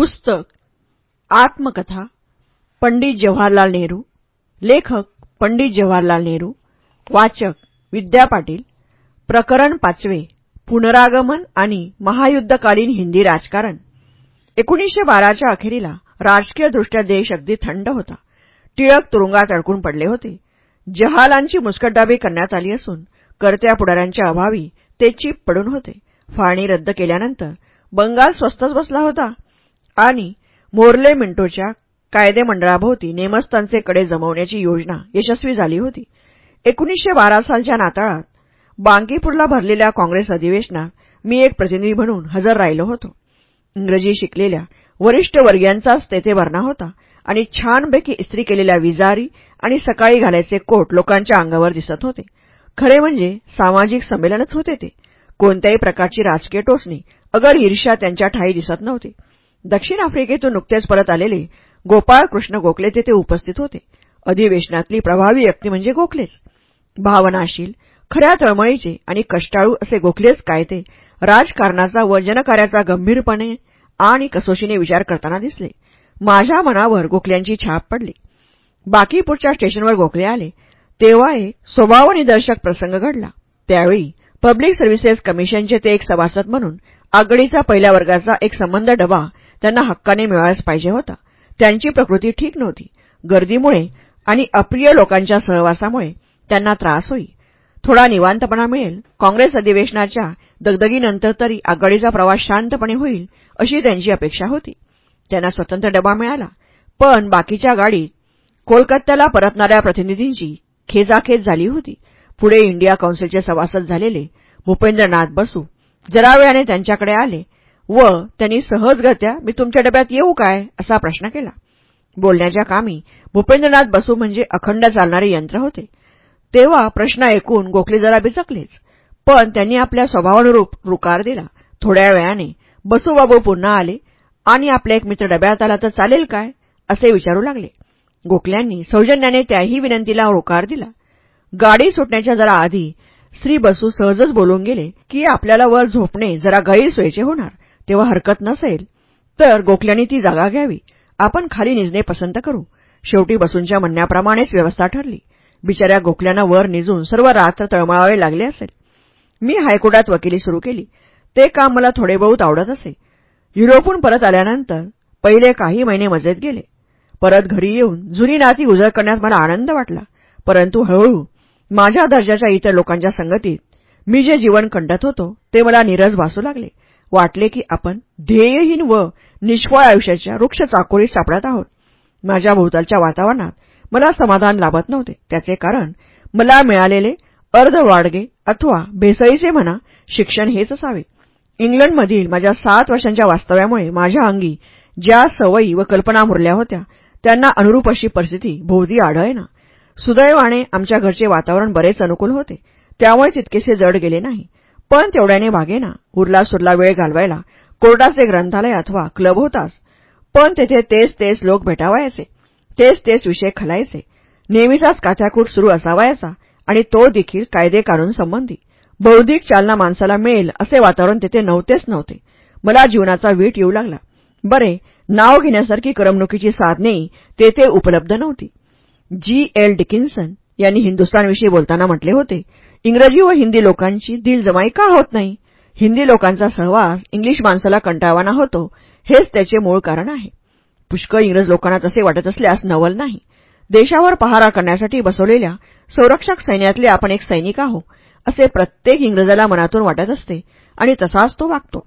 पुस्तक आत्मकथा पंडित जवाहरलाल नेहरू लेखक पंडित जवाहरलाल नेहरू वाचक विद्या पाटील प्रकरण पाचवे पुनरागमन आणि महायुद्धकालीन हिंदी राजकारण. एकोणीसशे बाराच्या अखेरीला राजकीयदृष्ट्या देश अगदी थंड होता. टिळक तुरुंगात अडकून पडले होते. जहालांची मुस्कटदाबी करण्यात आली असून करत्या पुढाऱ्यांच्या अभावी ते चीप पडून होते. फाळणी रद्द केल्यानंतर बंगाल स्वस्तच बसला होता. आणि मोर्ले मिंटोच्या कायदेमंडळाभोवती नेमस्तांचे कडे जमवण्याची योजना यशस्वी झाली होती. एकोणीसशे बारा सालच्या नाताळात बांकीपूरला भरलेल्या काँग्रेस अधिवेशनात मी एक प्रतिनिधी म्हणून हजर राहिलो होतो. इंग्रजी शिकलेल्या वरिष्ठ वर्गीयांचाच तेथे भरणा होता आणि छानपैकी इस्त्री केलेल्या विजारी आणि सकाळी घालायचे कोट लोकांच्या अंगावर दिसत होते. खरे म्हणजे सामाजिक संमेलनच होते ते. कोणत्याही प्रकारची राजकीय टोचणी अगर ईर्ष्या त्यांच्या ठाई दिसत नव्हती. दक्षिण आफ्रिकेतून नुकतेच परत आलेले गोपाळ कृष्ण गोखले तेथे उपस्थित होते. अधिवेशनातली प्रभावी व्यक्ती म्हणजे गोखलेच. भावनाशील खऱ्या तळमळीचे आणि कष्टाळू असे गोखलेच काय ते राजकारणाचा व जनकार्याचा गंभीरपणे आणि कसोशीने विचार करताना दिसले. माझ्या मनावर गोखल्यांची छाप पडली. बाकी पुढच्या स्टेशनवर गोखले आले. तेव्हा एक स्वभावनिदर्शक प्रसंग घडला. त्यावेळी पब्लिक सर्व्हिसेस कमिशनचे ते एक सभासद म्हणून आगडीचा पहिल्या वर्गाचा एक संबंध डबा त्यांना हक्काने मिळायलाच पाहिजे होता. त्यांची प्रकृती ठीक नव्हती. गर्दीमुळे आणि अप्रिय लोकांच्या सहवासामुळे त्यांना त्रास होई. थोडा निवांतपणा मिळेल. काँग्रेस अधिवेशनाच्या दगदगीनंतर तरी आघाडीचा प्रवास शांतपणे होईल अशी त्यांची अपेक्षा होती. त्यांना स्वतंत्र डबा मिळाला. पण बाकीच्या गाडीत कोलकात्याला परतणाऱ्या प्रतिनिधींची खेजाखेज झाली होती. पुढे इंडिया काउन्सिलचे सभासद झालेले भूपेंद्रनाथ बसू जरा वेळाने त्यांच्याकडे आले. व त्यांनी सहजगत्या मी तुमच्या डब्यात येऊ काय? असा प्रश्न केला. बोलण्याच्या कामी भूपेंद्रनाथ बसू म्हणजे अखंड चालणारे यंत्र होते. तेव्हा प्रश्न ऐकून गोखले जरा बिचकलेच. पण त्यांनी आपल्या स्वभावानुरूप रुकार दिला. थोड्या वेळाने बसूबाबू पुन्हा आले. आणि आपला एक मित्र डब्यात आला तर चालेल काय? असे विचारू लागले. गोखल्यांनी सौजन्याने त्याही विनंतीला होकार दिला. गाडी सुटण्याच्या जरा आधी श्री बसू सहजच बोलून गेले की आपल्याला वर झोपणे जरा गैरसोयीचे होणार. तेव्हा हरकत नसेल तर गोखल्यांनी ती जागा घ्यावी. आपण खाली निजणे पसंत करू. शेवटी बसूंच्या म्हणण्याप्रमाणेच व्यवस्था ठरली. बिचाऱ्या गोखल्यांना वर निजून सर्व रात्र तळमळावे लागले असेल. मी हायकोर्टात वकिली सुरू केली. ते काम मला थोडे बहुत आवडत असे. युरोपहून परत आल्यानंतर पहिले काही महिने मजेत गेले. परत घरी येऊन जुनी नाती उजळ करण्यात मला आनंद वाटला. परंतु हळूहळू माझ्या दर्जाच्या इतर लोकांच्या संगतीत मी जे जीवन कंडत होतो ते मला निरस भासू लागले. वाटले की आपण ध्येयहीन व निष्फळ आयुष्याच्या वृक्ष चाकोरीत सापडत आहोत. माझ्या भोवतालच्या वातावरणात मला समाधान लाभत नव्हते. त्याचे कारण मला मिळालेले अर्धवाडगे अथवा भेसळीचे म्हणा शिक्षण हेच असावे. इंग्लंडमधील माझ्या सात वर्षांच्या वास्तव्यामुळे माझ्या अंगी ज्या सवयी व कल्पना मुरल्या होत्या त्यांना अनुरूप अशी परिस्थिती भोवती आढळेना. सुदैवाने आमच्या घरचे वातावरण बरेच अनुकूल होते. त्यामुळे तितकेसे जड गेले नाही. पण तेवढ्याने भागेना उरला सुरला वेळ घालवायला. कोर्टाचे ग्रंथालय अथवा क्लब होताच. पण तेथे तेच तेच लोक भेटावायचे. तेच तेच विषय खलायचे. नेहमीचाच काथ्याकूट सुरू असावायचा आणि तो देखील कायदे कानून संबंधी. बौद्धिक चालना माणसाला मिळेल असे वातावरण तेथे नव्हतेच नव्हते. मला जीवनाचा वीट येऊ लागला. बरे नाव घेण्यासारखी करमणुकीची साधनेही तेथे उपलब्ध नव्हती. जी एल डिकिन्सन यांनी हिंदुस्थानविषयी बोलताना म्हटले होते इंग्रजी व हिंदी लोकांची दिलजमाई का होत नाही? हिंदी लोकांचा सहवास इंग्लिश माणसाला कंटाळवाना होतो. हेच त्याचे मूळ कारण आहे. पुष्कळ इंग्रज लोकांना तसे वाटत असल्यास नवल नाही. देशावर पहारा करण्यासाठी बसवलेल्या संरक्षक सैन्यातले आपण एक सैनिक आहो असे प्रत्येक इंग्रजाला मनातून वाटत असते आणि तसाच तो वागतो.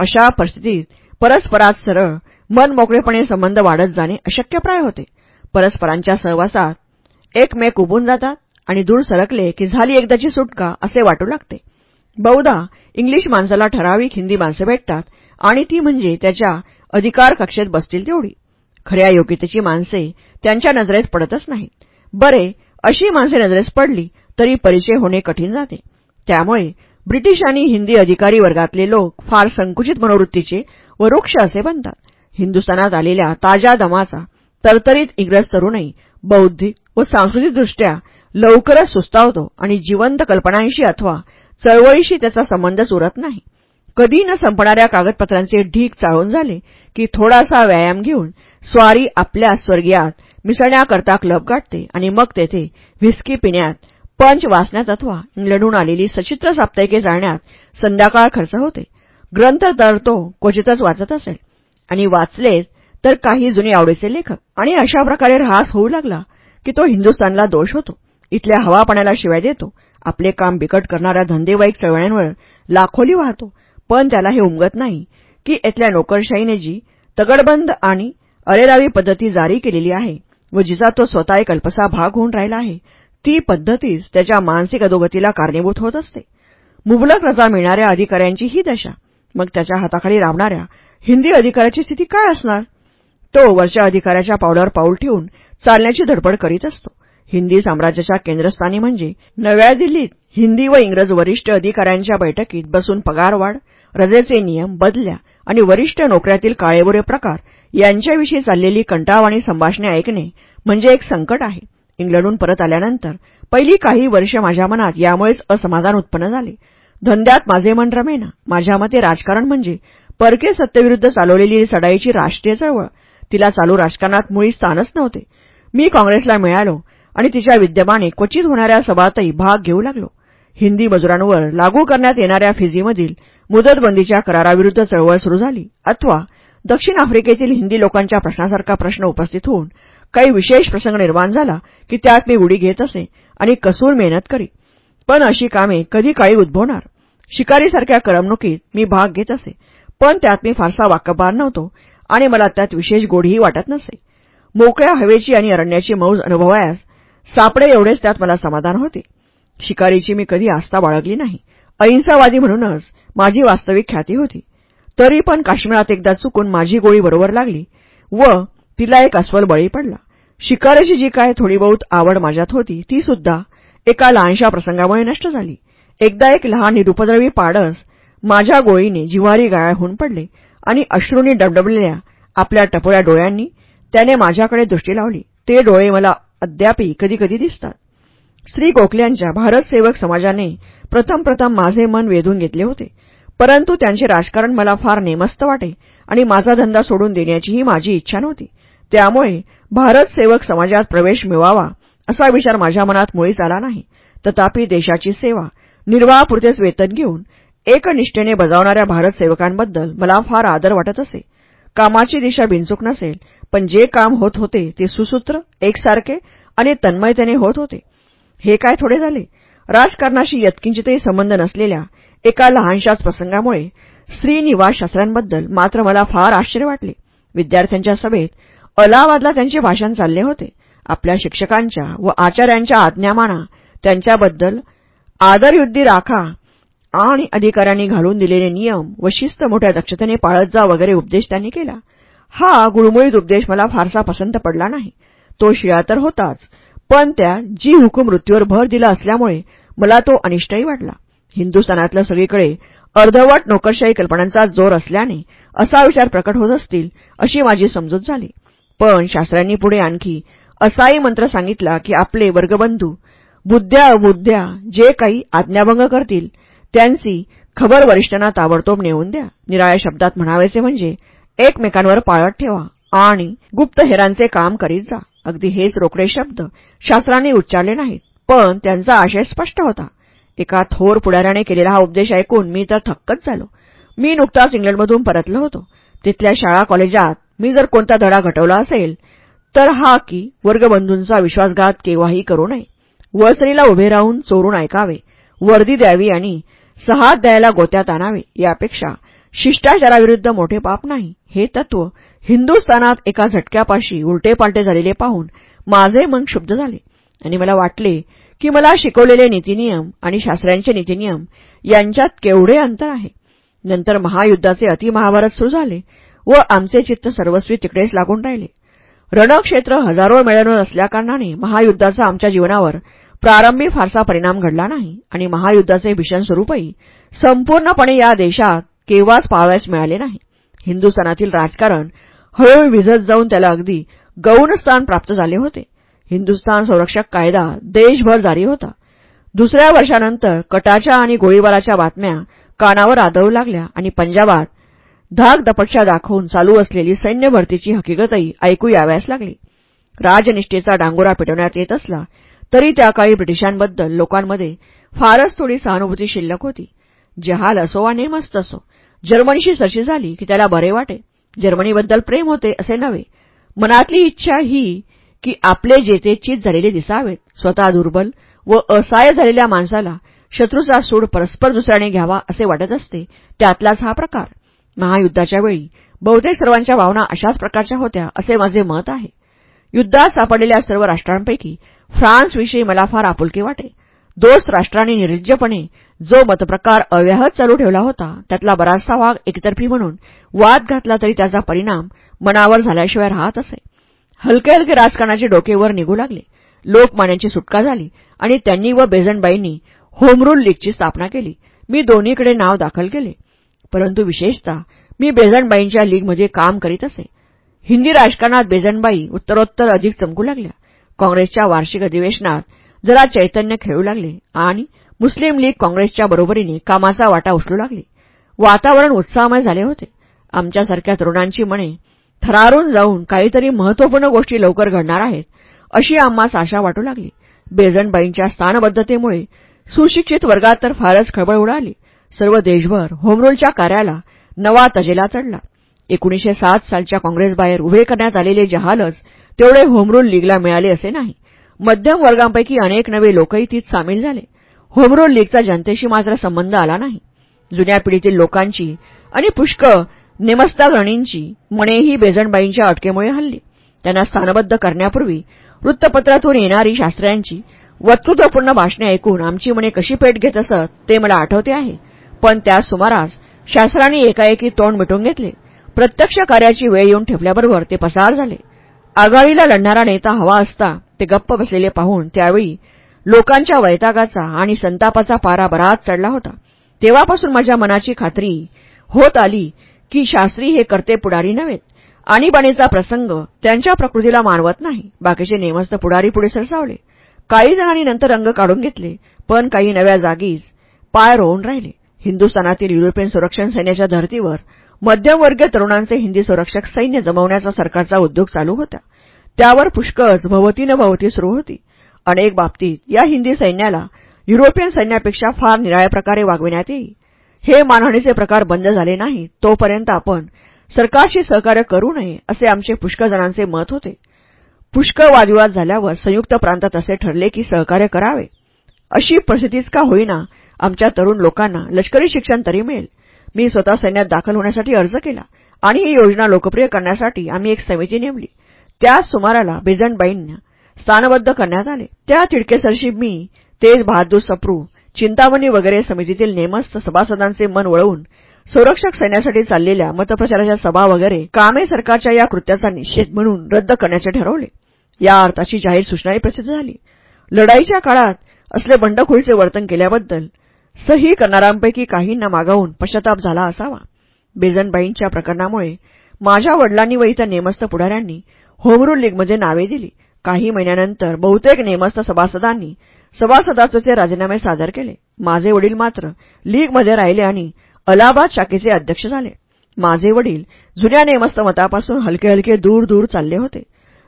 अशा परिस्थितीत परस्परात सरळ मन मोकळेपणे संबंध वाढत जाणे अशक्यप्राय होते. परस्परांच्या सहवासात एकमेक उभून जातात आणि दूर सरकले की झाली एकदाची सुटका असे वाटू लागते. बहुधा इंग्लिश माणसाला ठराविक हिंदी माणसं भेटतात आणि ती म्हणजे त्याच्या अधिकार कक्षेत बसतील तेवढी. खऱ्या योग्यतेची माणसे त्यांच्या नजरेत पडतच नाहीत. बरे अशी माणसे नजरेस पडली तरी परिचय होणे कठीण जाते. त्यामुळे ब्रिटिश आणि हिंदी अधिकारी वर्गातले लोक फार संकुचित मनोवृत्तीचे व वृक्ष असे बनतात. हिंदुस्थानात आलेल्या ताज्या दमाचा तरतरीत इंग्रज तरुणही बौद्धिक व सांस्कृतिकदृष्ट्या लवकरच सुस्तावतो आणि जिवंत कल्पनांशी अथवा चळवळीशी त्याचा संबंधच उरत नाही. कधी न संपणाऱ्या कागदपत्रांचे ढीक चाळून झाले की थोडासा व्यायाम घेऊन स्वारी आपल्या स्वर्गीयात मिसळण्याकरता क्लब गाठते आणि मग तेथे व्हिस्की पिण्यात पंच वाचण्यात अथवा इंग्लंडहून आलेली सचित्र साप्ताहिके जाळण्यात संध्याकाळ खर्च होते. ग्रंथ तर तो क्वचितच वाचत असेल. आणि वाचलेच तर काही जुने आवडीचे लेखक आणि अशा प्रकारे ऱ्हास होऊ लागला की तो हिंदुस्थानला दोष होतो. इथल्या हवापाण्याला शिवाय देतो. आपले काम बिकट करणाऱ्या धंदेवाईक चळवळ्यांवर लाखोली वाहतो. पण त्याला हे उमगत नाही की इथल्या नोकरशाहीने जी तगडबंद आणि अरेरावी पद्धती जारी केलेली आहे व जिचा तो स्वतः एक अल्पसा भाग होऊन राहिला आहे ती पद्धतीच त्याच्या मानसिक अधोगतीला कारणीभूत होत असते. मुबलक रजा मिळणाऱ्या अधिकाऱ्यांची ही दशा मग त्याच्या हाताखाली राबणाऱ्या हिंदी अधिकाऱ्याची स्थिती काय असणार? तो वरच्या अधिकाऱ्याच्या पावलावर पाऊल ठेवून चालण्याची धडपड करीत असतो. हिंदी साम्राज्याच्या केंद्रस्थानी म्हणजे नव्या दिल्लीत हिंदी व इंग्रज वरिष्ठ अधिकाऱ्यांच्या बैठकीत बसून पगारवाढ रजेचे नियम बदल्या आणि वरिष्ठ नोकऱ्यातील काळेबोरे प्रकार यांच्याविषयी चाललेली कंटाळवाणी संभाषणे ऐकणे म्हणजे एक संकट आहे. इंग्लंडहून परत आल्यानंतर पहिली काही वर्ष माझ्या मनात यामुळेच असमाधान उत्पन्न झाले. धंद्यात माझे मन रमेना. माझ्या मते राजकारण म्हणजे परके सत्तेविरुद्ध चालवलेली सडाईची राष्ट्रीय चळवळ. तिला चालू राजकारणात मुळी स्थानच नव्हते. मी काँग्रेसला मिळालो. आणि तिच्या विद्यमाने क्वचित होणाऱ्या सभातही भाग घेऊ लागलो. हिंदी मजुरांवर लागू करण्यात येणाऱ्या फिजीमधील मुदतबंदीच्या कराराविरुद्ध चळवळ सुरू झाली अथवा दक्षिण आफ्रिकेतील हिंदी लोकांच्या प्रश्नासारखा प्रश्न उपस्थित होऊन काही विशेष प्रसंग निर्माण झाला की त्यात मी उडी घेत असे आणि कसूर मेहनत करी. पण अशी कामे कधी काळी उद्भवणार? शिकारीसारख्या करमणुकीत मी भाग घेत असे पण त्यात मी फारसा वाकबार नव्हतो आणि मला त्यात विशेष गोडीही वाटत नसे. मोकळ्या हवेची आणि अरण्याची मौज अनुभवायास सापडे एवढेच त्यात मला समाधान होते. शिकारीची मी कधी आस्था बाळगली नाही. अहिंसावादी म्हणूनच माझी वास्तविक ख्याती होती. तरी पण काश्मीरात एकदा चुकून माझी गोळी बरोबर लागली व तिला एक अस्वल बळी पडला. शिकारीची जी काय थोडी बहुत आवड माझ्यात होती ती सुद्धा एका लहानशा प्रसंगामुळे नष्ट झाली. एकदा एक लहान निरुपद्रवी पाडस माझ्या गोळीने जिवारी गाळ होऊन पडले आणि अश्रूंनी डबडबलेल्या आपल्या टपोळ्या डोळ्यांनी त्याने माझ्याकडे दृष्टी लावली. ते डोळे मला अद्यापही कधीकधी दिसतात. श्री गोखल्यांच्या भारत सेवक समाजाने प्रथम प्रथम माझे मन वेधून घेतले होते. परंतु त्यांचे राजकारण मला फार नेमस्त वाटे आणि माझा धंदा सोडून देण्याचीही माझी इच्छा नव्हती. त्यामुळे भारत सेवक समाजात प्रवेश मिळवावा असा विचार माझ्या मनात मुळीच आला नाही. तथापि देशाची सेवा निर्वाहापुरतेच वेतन घेऊन एकनिष्ठेने बजावणाऱ्या भारत सेवकांबद्दल मला फार आदर वाटत असे. कामाची दिशा बिनचूक नसेल पण जे काम होत होते ते सुसूत्र एकसारखे आणि तन्मयतेने होत होते. हे काय थोडे झाले? राजकारणाशी यत्किंचितही संबंध नसलेल्या एका लहानशाच प्रसंगामुळे श्रीनिवास शास्त्रांबद्दल मात्र मला फार आश्चर्य वाटले. विद्यार्थ्यांच्या सभेत अलाहाबादला त्यांचे भाषण चालले होते. आपल्या शिक्षकांच्या व आचार्यांच्या आज्ञामाना त्यांच्याबद्दल आदरयुद्धी राखा आणि अधिकाऱ्यांनी घालून दिलेले नियम व शिस्त मोठ्या दक्षतेने पाळत जा वगैरे उपदेश त्यांनी केला. हा गुळमुळीत उपदेश मला फारसा पसंत पडला नाही. तो शिळा तर होताच पण त्या जी हुकूम मृत्यूवर भर दिला असल्यामुळे मला तो अनिष्टही वाटला. हिंदुस्थानातल्या सगळीकडे अर्धवट नोकरशाही कल्पनांचा जोर असल्याने असा विचार प्रकट होत असतील अशी माझी समजूत झाली. पण शास्त्रांनी पुढे आणखी असाही मंत्र सांगितला की आपले वर्गबंधू बुद्ध्या अबुद्ध्या जे काही आज्ञाभंग करतील त्यांची खबर वरिष्ठांना ताबडतोब नेऊन द्या. निराळ्या शब्दात म्हणावेसे म्हणजे एकमेकांवर पाळत ठेवा आणि गुप्तहेरांचे काम करीत जा. अगदी हेच रोकडे शब्द शास्त्रांनी उच्चारले नाहीत पण त्यांचा आशय स्पष्ट होता. एका थोर पुढाऱ्याने केलेला हा उपदेश ऐकून मी तर थक्कच झालो. मी नुकताच इंग्लंडमधून परतलो होतो. तिथल्या शाळा कॉलेजात मी जर कोणता धडा घटवला असेल तर हा की वर्गबंधूंचा विश्वासघात केव्हाही करू नये. वळसरीला उभे राहून चोरून ऐकावे वर्दी द्यावी आणि सहात द्यायला गोत्यात आणावे यापेक्षा शिष्टाचाराविरुद्ध मोठे पाप नाही. हे तत्व हिंदुस्थानात एका झटक्यापाशी उलटेपालटे झालेले पाहून माझे मन क्षुब्ध झाले. आणि मला वाटले की मला शिकवलेले नीतिनियम आणि शास्त्रांचे नीतिनियम यांच्यात केवढे अंतर आहे. नंतर महायुद्धाचे अतिमहाभारत सुरू झाले व आमचे चित्त सर्वस्वी तिकडेच लागून राहिले. रणक्षेत्र हजारो मेळ्यांवर असल्याकारणाने महायुद्धाचा आमच्या जीवनावर प्रारंभी फारसा परिणाम घडला नाही आणि महायुद्धाचे भीषण स्वरूपही संपूर्णपणे या देशात केव्हाच पाहावयास मिळाले नाही. हिंदुस्थानातील राजकारण हळूहळू विझत जाऊन त्याला अगदी गौण स्थान प्राप्त झाले होते. हिंदुस्थान संरक्षक कायदा देशभर जारी होता. दुसऱ्या वर्षानंतर कटाच्या आणि गोळीबाराच्या बातम्या कानावर आदळू लागल्या आणि पंजाबात धाक दपटशा दाखवून चालू असलेली सैन्य भरतीची हकीकतही ऐकू याव्यास लागली. राजनिष्ठेचा डांगोरा पेटवण्यात येत असला तरी त्या काळी ब्रिटिशांबद्दल लोकांमध्ये फारच थोडी सहानुभूती शिल्लक होती. जहाल असो वा नेमस्त असो. जर्मनीशी सशी झाली की त्याला बरे वाटे. जर्मनीबद्दल प्रेम होते असे नव्हे. मनातली इच्छा ही की आपले जेते चित झालेले दिसावेत स्वतः दुर्बल व असहाय्य झालेल्या माणसाला शत्रूचा सूड परस्पर दुसऱ्याने घ्यावा असे वाटत असते त्यातलाच हा प्रकार. महायुद्धाच्या वेळी बहुतेक सर्वांच्या भावना अशाच प्रकारच्या होत्या असे माझे मत आहे. युद्धात सापडलेल्या सर्व राष्ट्रांपैकी फ्रान्सविषयी मला फार आपुलकी वाटे. दोस्त राष्ट्रांनी निर्लज्जपणे जो मतप्रकार अव्याहत चालू ठेवला होता त्यातला बराचसा भाग एकतर्फी म्हणून वाद घातला तरी त्याचा परिणाम मनावर झाल्याशिवाय राहत असे. हलके हलके राजकारणाचे डोके वर निघू लागले. लोकमान्यांची सुटका झाली आणि त्यांनी व बेझनबाईंनी होमरूल लीगची स्थापना केली. मी दोन्हीकडे नाव दाखल केले. परंतु विशेषतः मी बेझनबाईंच्या लीगमध्ये काम करीत असे. हिंदी राजकारणात बेझनबाई उत्तरोत्तर अधिक चमकू लागल्या. काँग्रेसच्या वार्षिक अधिवेशनात जरा चैतन्य खेळू लागले आणि मुस्लिम लीग काँग्रेसच्या बरोबरीने कामाचा वाटा उचलू लागली. वातावरण उत्साहमय झाले होते. आमच्यासारख्या तरुणांची मने थरारून जाऊन काहीतरी महत्त्वपूर्ण गोष्टी लवकर घडणार आहेत अशी आम्हास आशा वाटू लागली. बेझंटबाईंच्या स्थानबद्धतेमुळे सुशिक्षित वर्गात तर फारच खळबळ उडाली. सर्व देशभर होमरूलच्या कार्याला नवा तजेला चढला. एकोणीशे सात सालच्या काँग्रेसबाहेर उभे करण्यात आलेले जहालच तेवढे होमरूल लीगला मिळाले असे नाही. मध्यम वर्गांपैकी अनेक नवे लोकही तीत सामील झाले. होमरूल लीगचा जनतेशी मात्र संबंध आला नाही. जुन्या पिढीतील लोकांची आणि पुष्कळ नेमस्तागणींची मनेही बेजणबाईंच्या अटकेमुळे हल्ली. त्यांना स्थानबद्ध करण्यापूर्वी वृत्तपत्रातून येणारी शास्त्र्यांची वक्तृत्वपूर्ण भाषणे ऐकून आमची मने कशी पेट घेत असत ते मला आठवते आहे. पण त्या सुमारास शास्त्रांनी एकाएकी तोंड मिटून घेतले. प्रत्यक्ष कार्याची वेळ येऊन ठेपल्याबरोबर ते पसार झाले. आघाडीला लढणारा नेता हवा असता ते गप्प बसलेले पाहून त्यावेळी लोकांच्या वैतागाचा आणि संतापाचा पारा बराच चढला होता. तेव्हापासून माझ्या मनाची खात्री होत आली की शास्त्री हे करते पुढारी नव्हेत. आणीबाणीचा प्रसंग त्यांच्या प्रकृतीला मानवत नाही. बाकीचे नेमस्त पुढारी पुढे सरसावले. काही जणांनी नंतर रंग काढून घेतले पण काही नव्या जागीच पाय रोवून राहिले. हिंदुस्थानातील युरोपियन संरक्षण सैन्याच्या धर्तीवर मध्यमवर्गीय तरुणांचे हिंदी संरक्षक सैन्य जमवण्याचा सरकारचा उद्योग चालू होता. त्यावर पुष्कळच भवती न भवती सुरू होती. अनेक बाबतीत या हिंदी सैन्याला युरोपियन सैन्यापेक्षा फार निराळ्या प्रकारे वागविण्यात येई हे मानहानीचे प्रकार बंद झाले नाही तोपर्यंत आपण सरकारशी सहकार्य करू नये असे आमचे पुष्कळ जणांचे मत होते. पुष्कळ वादविवाद झाल्यावर संयुक्त प्रांतात असे ठरले की सहकार्य करावे. अशी परिस्थितीच का होईना आमच्या तरुण लोकांना लष्करी शिक्षण तरी मिळेल. मी स्वतः सैन्यात दाखल होण्यासाठी अर्ज केला आणि ही योजना लोकप्रिय करण्यासाठी आम्ही एक समिती नेमली. त्याच सुमाराला बेजंटबाईंना स्थानबद्ध करण्यात आले. त्या तिडकेसरशी मी तेज बहादूर सप्रू चिंतामणी वगैरे समितीतील नेमस्थ सभासदांचे मन वळवून संरक्षक सैन्यासाठी चाललेल्या मतप्रचाराच्या सभा वगैरे कामे सरकारच्या या कृत्याचा निषेध म्हणून रद्द करण्याचे ठरवले. या अर्थाची जाहीर सूचनाही प्रसिद्ध झाली. लढाईच्या काळात असले बंडखोरीचे वर्तन केल्याबद्दल सही करणाऱ्यांपैकी काहींना मागावून पश्चाताप झाला असावा. बेजनबाईंच्या प्रकरणामुळे माझ्या वडिलांनी व इतर नेमस्थ पुढाऱ्यांनी होमरूल लीगमध्ये नावे दिली. काही महिन्यानंतर बहुतेक नेमस्थ सभासदांनी सभासदात्वाचे राजीनामे सादर केले. माझे वडील मात्र लीगमध्ये राहिले आणि अलाहाबाद शाखेचे अध्यक्ष झाले. माझे वडील जुन्या नेमस्थ मतापासून हलके हलके दूर दूर चालले होते.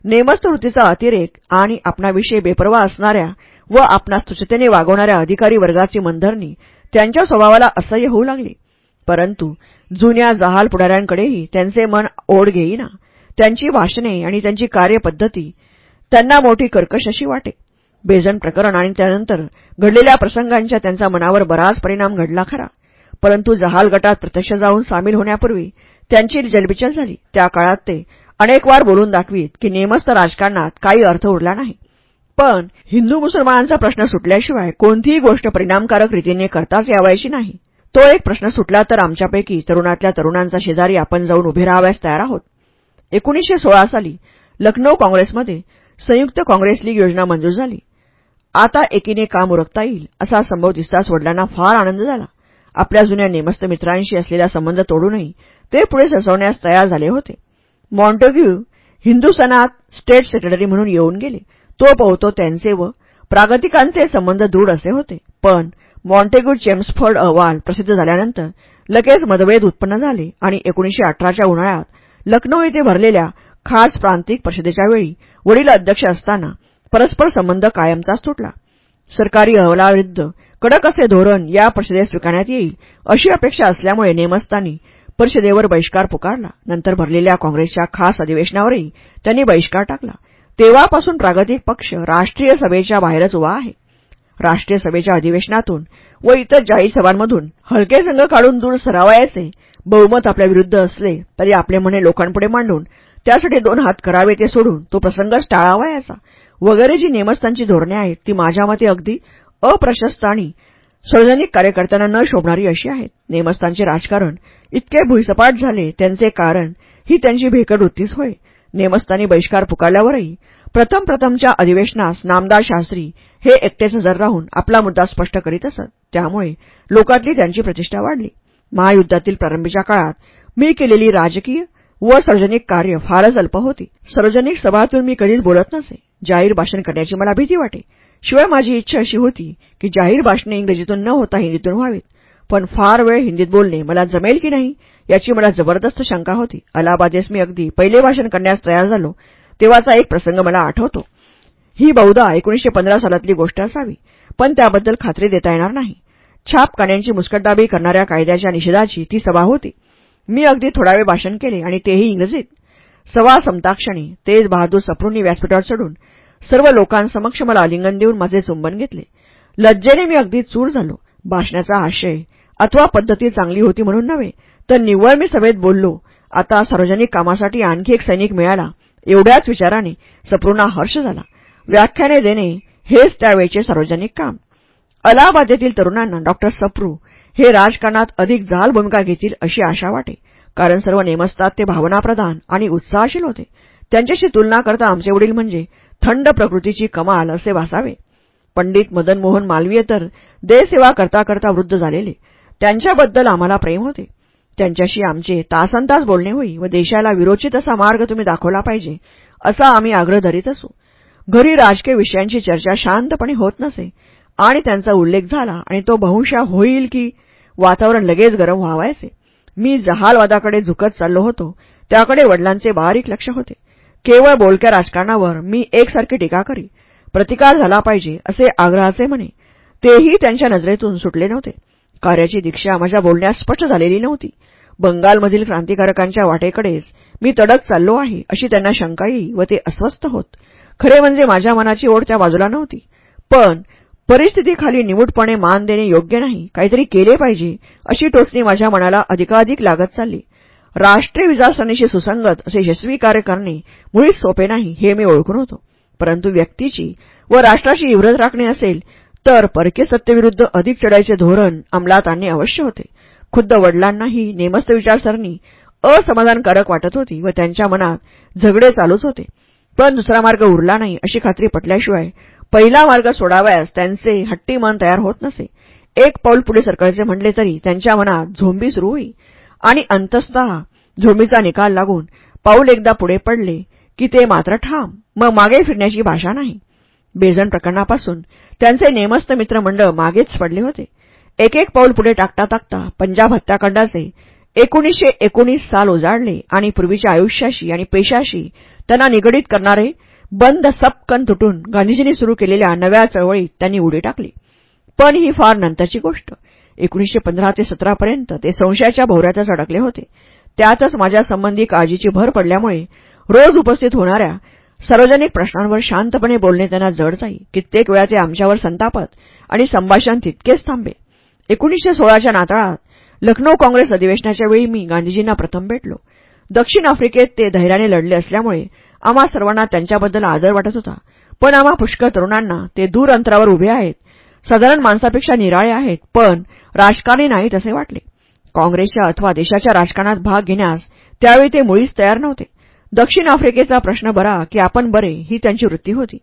नेमस्त वृत्तीचा अतिरेक आणि आपणाविषयी बेपर्वा असणाऱ्या व आपणास तुच्छतेने वागवणाऱ्या अधिकारी वर्गाची मनधरणी त्यांच्या स्वभावाला असह्य होऊ लागली. परंतु जुन्या जहाल पुढाऱ्यांकडेही त्यांचे मन ओढ घेईना. त्यांची भाषणे आणि त्यांची कार्यपद्धती त्यांना मोठी कर्कश अशी वाटे. बेजन प्रकरण आणि त्यानंतर घडलेल्या प्रसंगांच्या त्यांच्या मनावर बराच परिणाम घडला खरा. परंतु जहाल गटात प्रत्यक्ष जाऊन सामील होण्यापूर्वी त्यांची जलबिचल झाली. त्या काळात ते अनेक वार बोलून दाखवीत की नेमस्त राजकारणात काही अर्थ उरला नाही. पण हिंदू मुसलमानांचा प्रश्न सुटल्याशिवाय कोणतीही गोष्ट परिणामकारक रीतीने करताच यावायची नाही. तो एक प्रश्न सुटला तर आमच्यापैकी तरुणातल्या तरुणांचा शेजारी आपण जाऊन उभे राहाव्यास तयार आहोत. एकोणीसशे सोळा साली लखनौ काँग्रेसमध्ये संयुक्त काँग्रेस लीग योजना मंजूर झाली. आता एकीने काम उरकता येईल असा संभव दिसताच वडिलांना फार आनंद झाला. आपल्या जुन्या नेमस्त मित्रांशी असलेला संबंध तोडूनही ते पुढे ससवण्यास तयार झाले होते. मॉन्टेग्यू हिंदुस्थानात स्टेट सेक्रेटरी म्हणून येऊन गेले. तो पोहतो त्यांचे व प्रागतिकांचे संबंध दृढ असे होते. पण मॉन्टेग्यू चेम्सफर्ड अहवाल प्रसिद्ध झाल्यानंतर लगेच मतभेद उत्पन्न झाले आणि एकोणीशे अठराच्या उन्हाळ्यात लखनौ येथे भरलेल्या खास प्रांतिक परिषदेच्या वेळी वडील अध्यक्ष असताना परस्पर संबंध कायमचाच तुटला सरकारी अहवालाविरुद्ध कडक असे धोरण या परिषदेत स्वीकारण्यात येईल अशी अपेक्षा असल्यामुळे नेमस्तांनी परिषदेवर बहिष्कार पुकारला. नंतर भरलेल्या काँग्रेसच्या खास अधिवेशनावरही त्यांनी बहिष्कार टाकला. तेव्हापासून प्रागतिक पक्ष राष्ट्रीय सभेच्या बाहेरच उभा आहे. राष्ट्रीय सभेच्या अधिवेशनातून व इतर जाहीर सभांमधून हलके संघ काढून दूर सरावायचे बहुमत आपल्या विरुद्ध असले तरी आपले म्हणे लोकांपुढे मांडून त्यासाठी दोन हात करावे ते सोडून तो प्रसंगच टाळावायचा वगैरे जी नेमस्थांची धोरणे आहेत ती माझ्या मते अगदी अप्रशस्त आणि सार्वजनिक कार्यकर्त्यांना न शोभणारी अशी आहेत. नेमस्थांचे राजकारण इतके भुईसपाट झाले त्यांचे कारण ही त्यांची भेकड वृत्तीच होय. नेमस्थांनी बहिष्कार पुकारल्यावरही प्रथम प्रथमच्या अधिवेशनास नामदार शास्त्री हे एकटेच हजर राहून आपला मुद्दा स्पष्ट करीत असत. त्यामुळे लोकातली त्यांची प्रतिष्ठा वाढली. महायुद्धातील प्रारंभीच्या काळात मी केलेली राजकीय व सार्वजनिक कार्य फारच अल्प होती. सार्वजनिक सभातून मी कधीच बोलत नसे. जाहीर भाषण करण्याची मला भीती वाटे. शिवाय माझी इच्छा अशी होती की जाहीर भाषणे इंग्रजीतून न होता हिंदीतून व्हावीत. पण फार वेळ हिंदीत बोलणे मला जमेल की नाही याची मला जबरदस्त शंका होती. अलाहाबादेस मी अगदी पहिले भाषण करण्यास तयार झालो तेव्हाचा एक प्रसंग मला आठवतो. ही बहुधा एकोणीशे पंधरा सालातली गोष्ट असावी पण त्याबद्दल खात्री देता येणार नाही. छाप काण्यांची मुस्कटदाबी करणाऱ्या कायद्याच्या निषेधाची ती सभा होती. मी अगदी थोडा वेळ भाषण केले आणि तेही इंग्रजीत. सभा समताक्षणी तेज बहादूर सप्रूंनी व्यासपीठावर चढून सर्व लोकांसमक्ष मला आलिंगन देऊन माझे चुंबन घेतले. लज्जेने मी अगदी चूर झालो. भाषणाचा आशय अथवा पद्धती चांगली होती म्हणून नव्हे तर निव्वळ मी सभेत बोललो. आता सार्वजनिक कामासाठी आणखी एक सैनिक मिळाला. एवढ्याच विचाराने सप्रूंना हर्ष झाला. व्याख्याने देणे हेच त्यावेळचे सार्वजनिक काम. अलाहाबाद येथील तरुणांना डॉक्टर सप्रू हे राजकारणात अधिक जाल भूमिका घेतील अशी आशा वाटे. कारण सर्व नेमस्तात ते भावनाप्रधान आणि उत्साहशील होते. त्यांच्याशी तुलना करता आमचे वडील म्हणजे थंड प्रकृतीची कमाल असे भासावे. पंडित मदन मोहन मालवीय तर देहसेवा करता करता वृद्ध झालेले. त्यांच्याबद्दल आम्हाला प्रेम होते. त्यांच्याशी आमचे तासनतास बोलणे होई व देशाला विरोचित असा मार्ग तुम्ही दाखवला पाहिजे असा आम्ही आग्रह धरीत असू. घरी राजकीय विषयांची चर्चा शांतपणे होत नसे आणि त्यांचा उल्लेख झाला आणि तो बहुशा होईल की वातावरण लगेच गरम व्हावायचे. मी जहालवादाकडे झुकत चाललो होतो. त्याकडे वडिलांचे बारीक लक्ष होते. केवळ बोलक्या राजकारणावर मी एकसारखी टीका करी. प्रतिकार झाला पाहिजे असे आग्रहाचे म्हणे. तेही त्यांच्या नजरेतून सुटले नव्हते. कार्याची दीक्षा माझ्या बोलण्यास स्पष्ट झालेली नव्हती. बंगालमधील क्रांतिकारकांच्या वाटेकडेच मी तडक चाललो आहे अशी त्यांना शंका येई व ते अस्वस्थ होत. खरे म्हणजे माझ्या मनाची ओढ त्या बाजूला नव्हती. पण परिस्थितीखाली निमूटपणे मान देणे योग्य नाही काहीतरी केले पाहिजे अशी टोचणी माझ्या मनाला अधिकाधिक लागत चालली. राष्ट्रीय विचारसरणीशी सुसंगत असे यशस्वी कार्य करणे मुळीच सोपे नाही हे मी ओळखून होतो. परंतु व्यक्तीची व राष्ट्राची इव्रत राखणे असेल तर परके सत्तेविरुद्ध अधिक चढायचे धोरण अंमलात आणणे अवश्य होते. खुद्द वडिलांनाही नेमस्त विचारसरणी असमाधानकारक वाटत होती व त्यांच्या मनात झगडे चालूच होते. पण दुसरा मार्ग उरला नाही अशी खात्री पटल्याशिवाय पहिला मार्ग सोडावयास त्यांचे हट्टी मन तयार होत नसे. एक पाऊल पुढे सरकारचे म्हणले तरी त्यांच्या मनात झोंबी सुरू होई आणि अंतस्तः झोंबीचा निकाल लागून पाऊल एकदा पुढे पडले की ते मात्र ठाम मग मागे फिरण्याची भाषा नाही. बेजण प्रकरणापासून. त्यांचे नेमस्त मित्रमंडळ मागेच पडले होते. एक एक पाऊल पुढे टाकता टाकता पंजाब हत्याकांडाचे एकोणीसशे एकोणीस साल उजाडले आणि पूर्वीच्या आयुष्याशी आणि पेशाशी त्यांना निगडीत करणारे बंद सपकन तुटून गांधीजींनी सुरू केलेल्या नव्या चळवळीत त्यांनी उडी टाकली. पण ही फार नंतरची गोष्ट. एकोणीसशे पंधरा ते सतरापर्यंत ते संशयाच्या भोवऱ्यातच अडकले होते. त्यातच माझ्यासंबंधी काळजीची भर पडल्यामुळे रोज उपस्थित होणाऱ्या सार्वजनिक प्रश्नांवर शांतपणे बोलणे त्यांना जड जाई. कित्येक वेळा ते आमच्यावर संतापत आणि संभाषण तितकेच थांबे. एकोणीसशे सोळाच्या नाताळात लखनौ काँग्रेस अधिवेशनाच्या वेळी मी गांधीजींना प्रथम भेटलो. दक्षिण आफ्रिकेत ते धैर्याने लढले असल्यामुळे आम्हा सर्वांना त्यांच्याबद्दल आदर वाटत होता. पण आम्हा पुष्कळ तरुणांना ते दूर अंतरावर उभे आहेत. साधारण माणसापेक्षा निराळे आहेत पण राजकारणी नाहीत असे वाटले. काँग्रेसच्या अथवा देशाच्या राजकारणात भाग घेण्यास त्यावेळी ते मुळीच तयार नव्हते. दक्षिण आफ्रिकेचा प्रश्न बरा की आपण बरे ही त्यांची वृत्ती होती.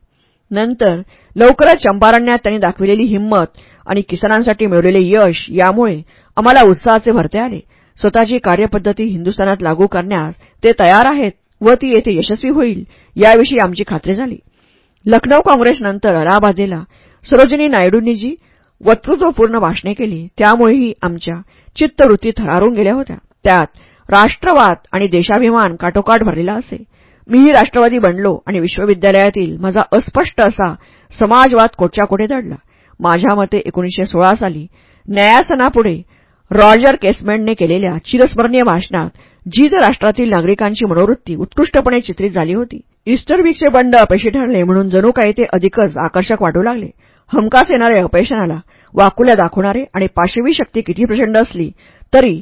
नंतर लवकरच चंपारण्यात त्यांनी दाखविलेली हिंमत आणि किसानांसाठी मिळवलेले यश यामुळे आम्हाला उत्साहाचे भरते आले. स्वतःची कार्यपद्धती हिंदुस्थानात लागू करण्यास ते तयार आहेत व ती येथे यशस्वी होईल याविषयी आमची खात्री झाली. लखनौ काँग्रेसनंतर अलाहाबादेला सरोजिनी नायडूंनी जी वक्तृत्वपूर्ण भाषणे केली. त्यामुळेही आमच्या चित्तवृत्ती थरारून गेल्या होत्या. त्यात राष्ट्रवाद आणि देशाभिमान काटोकाट भरलेला असे. मीही राष्ट्रवादी बनलो आणि विश्वविद्यालयातील माझा अस्पष्ट असा समाजवाद कोटच्या कोठे दडला. माझ्या मते एकोणीसशे सोळा साली न्यायासनापुढे रॉजर केसमेंटने केलेल्या चिरस्मरणीय भाषणात जीत राष्ट्रातील नागरिकांची मनोवृत्ती उत्कृष्टपणे चित्रित झाली होती. इस्टर वीकचे बंड अपयशी ठरले म्हणून जणू काही ते अधिकच आकर्षक वाटू लागले. हमकास येणाऱ्या अपयशनाला वाकुल्या दाखवणारे आणि पाशवी शक्ती किती प्रचंड असली तरी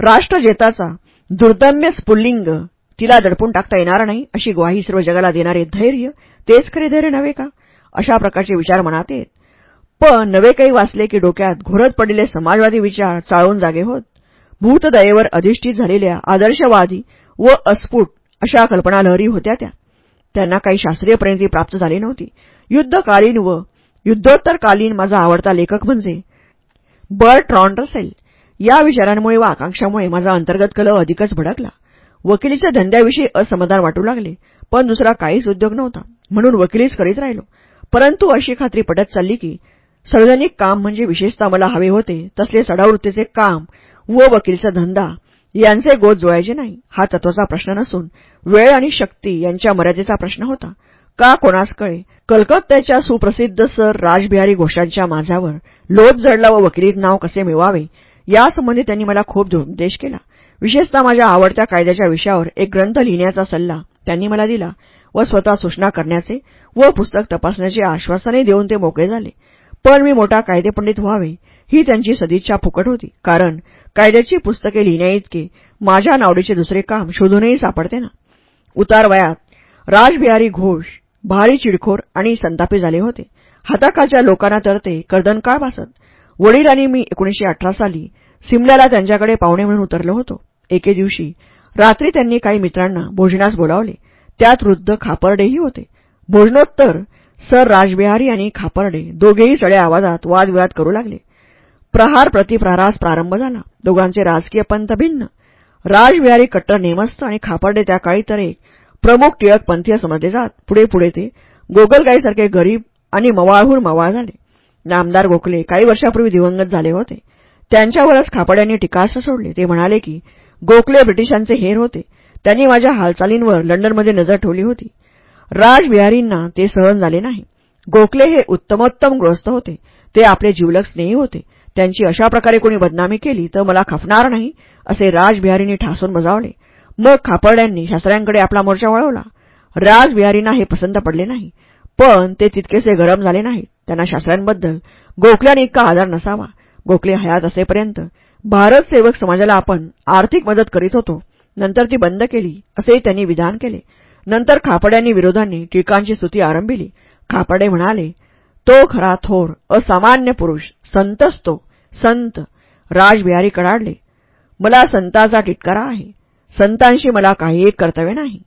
राष्ट्रजेताचा दुर्दम्य स्फुल्लिंग तिला दडपून टाकता येणार नाही अशी ग्वाही सर्व जगाला देणारे धैर्य तेच खरे धैर्य नव्हे का? अशा प्रकारचे विचार मनात येत. पण नवे काही वाचले की डोक्यात घोरत पडलेले समाजवादी विचार चाळून जागे होत. भूतदयेवर अधिष्ठित झालेल्या आदर्शवादी व अस्फुट अशा कल्पना लहरी होत्या त्या. त्यांना काही शास्त्रीय प्रणिती प्राप्त झाली नव्हती. युद्धकालीन व युद्धोत्तरकालीन माझा आवडता लेखक म्हणजे बर्ट रॉन्डरसेल या विचारांमुळे व आकांक्षामुळे माझा अंतर्गत कल अधिकच भडकला. वकिलीच्या धंद्याविषयी असमाधान वाटू लागले पण दुसरा काहीच उद्योग नव्हता. म्हणून वकिलीच करीत राहिलो. परंतु अशी खात्री पटत चालली की सार्वजनिक काम म्हणजे विशेषतः मला हवे होते तसले सडावृत्तीचे काम व वकीलचा धंदा यांचे गोद जोडायचे नाही हा तत्वाचा प्रश्न नसून वेळ आणि शक्ती यांच्या मर्यादेचा प्रश्न होता. का कोणास कळे? कलकत्त्याच्या सुप्रसिद्ध सर राजबिहारी घोषांच्या माझ्यावर लोभ जडला व वकिलीत नाव कसे मिळवावे? यासंबंधी त्यांनी मला खूप उपदेश केला. विशेषतः माझ्या आवडत्या कायद्याच्या विषयावर एक ग्रंथ लिहिण्याचा सल्ला त्यांनी मला दिला व स्वतः सूचना करण्याचे व पुस्तक तपासण्याचे आश्वासनही देऊन ते मोकळे झाले. पण मी मोठा कायदेपंडित व्हावे ही त्यांची सदिच्छा फुकट होती. कारण कायद्याची पुस्तके लिहिण्याइतके माझ्या नावडीचे दुसरे काम शोधूनही सापडते ना. उतार वयात राजबिहारी घोष भारी चिडखोर आणि संतापी झाले होते. हाताखालच्या लोकांना तर ते कर्दनकाळ भासत वडील आणि मी एकोणीशे अठरा साली सिमल्याला त्यांच्याकडे पाहुणे म्हणून उतरलो होतो. एके दिवशी रात्री त्यांनी काही मित्रांना भोजनास बोलावले. त्यात वृद्ध खापर्डेही होते. भोजनोत्तर सर राजबिहारी आणि खापर्डे दोघेही सड्या आवाजात वादविवाद करू लागले. प्रहार प्रतिप्रहारास प्रारंभ झाला. दोघांचे राजकीय पंथ भिन्न. राजबिहारी कट्टर नेमस्त आणि खापर्डे त्या काळी तर एक प्रमुख टिळक पंथीय समजले जात. पुढे पुढे ते गोगलगाईसारखे गरीब आणि मवाळहून मवाळ झाले. नामदार गोखले काही वर्षापूर्वी दिवंगत झाले होते. त्यांच्यावरच खापड्यांनी टीकास्त्र सोडले. ते म्हणाले की गोखले ब्रिटिशांचे हेर होते. त्यांनी माझ्या हालचालींवर लंडनमध्ये नजर ठेवली होती. राजबिहारींना ते सहन झाले नाही. गोखले हे उत्तमोत्तम ग्रस्त होते. ते आपले जिवलक स्नेही होते. त्यांची अशा प्रकारे कोणी बदनामी केली तर मला खपणार नाही असे राजबिहारींनी ठासून बजावले. मग खापर्ड्यांनी शास्त्र्यांकडे आपला मोर्चा वळवला. राजबिहारींना हे पसंत पडले नाही. पण ते तितकेसे गरम झाले नाहीत. त्यांना शास्त्रांबद्दल गोखल्याने इतका आधार नसावा. गोखले हयात असेपर्यंत भारत सेवक समाजाला आपण आर्थिक मदत करीत होतो. नंतर ती बंद केली. असेही त्यांनी विधान केले. नंतर खापड्यांनी विरोधांनी टिळकांची स्तुती आरंभिली. खापडे म्हणाले तो खरा थोर असामान्य पुरुष संतच तो संत. राजबिहारी कडाडले मला संताचा टिटकारा आहे. संतांशी मला काही एक कर्तव्य नाही.